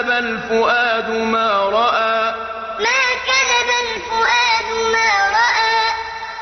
كَذَبَ الْفُؤَادُ مَا